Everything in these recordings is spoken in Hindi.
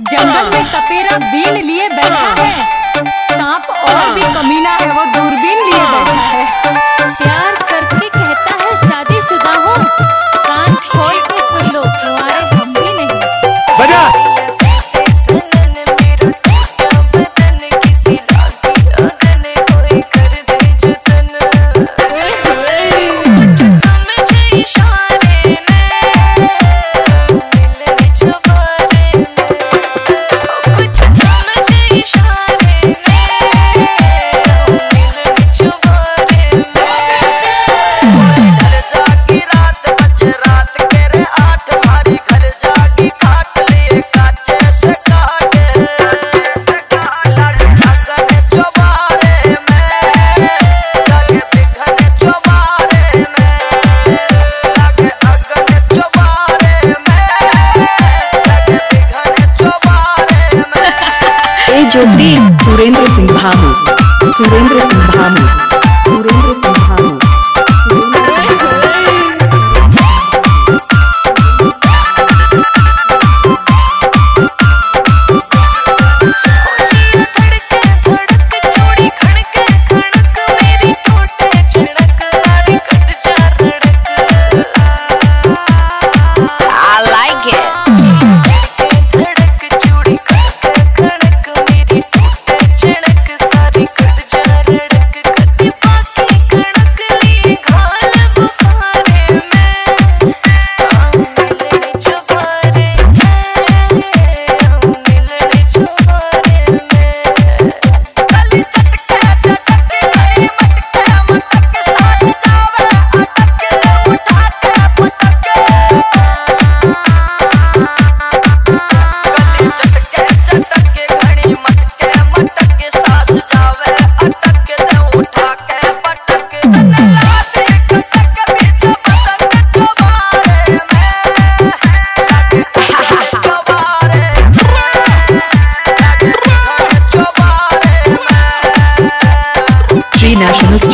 जंगल में सपेरा बीन लिए बैठा है। सांप और भी कमीना है, वो दूरबीन लिए बैठा है। ज्योति सुरेंद्र सिंह भामू सुरेंद्र सिंह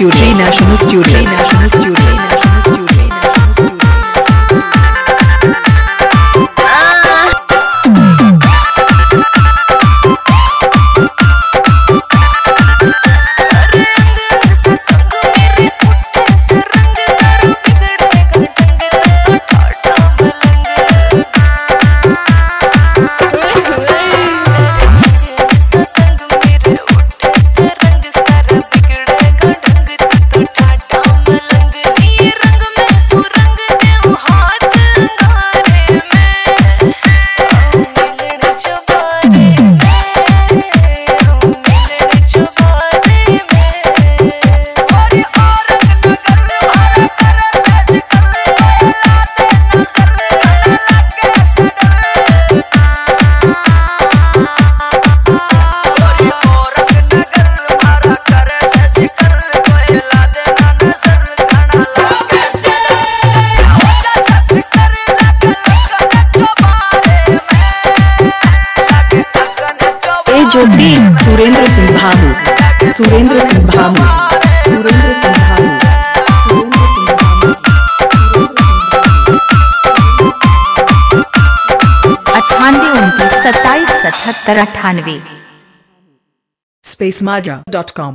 九十一年，十九十。ज्योति सुरेंद्र सिंह भामू सुरेंद्र सिंह भामू सुरेंद्र सिंह भामू अठानवे सिंह भामू अट्ठानवे उनतीस सत्ताईस सतहत्तर अट्ठानवे spacemaja.com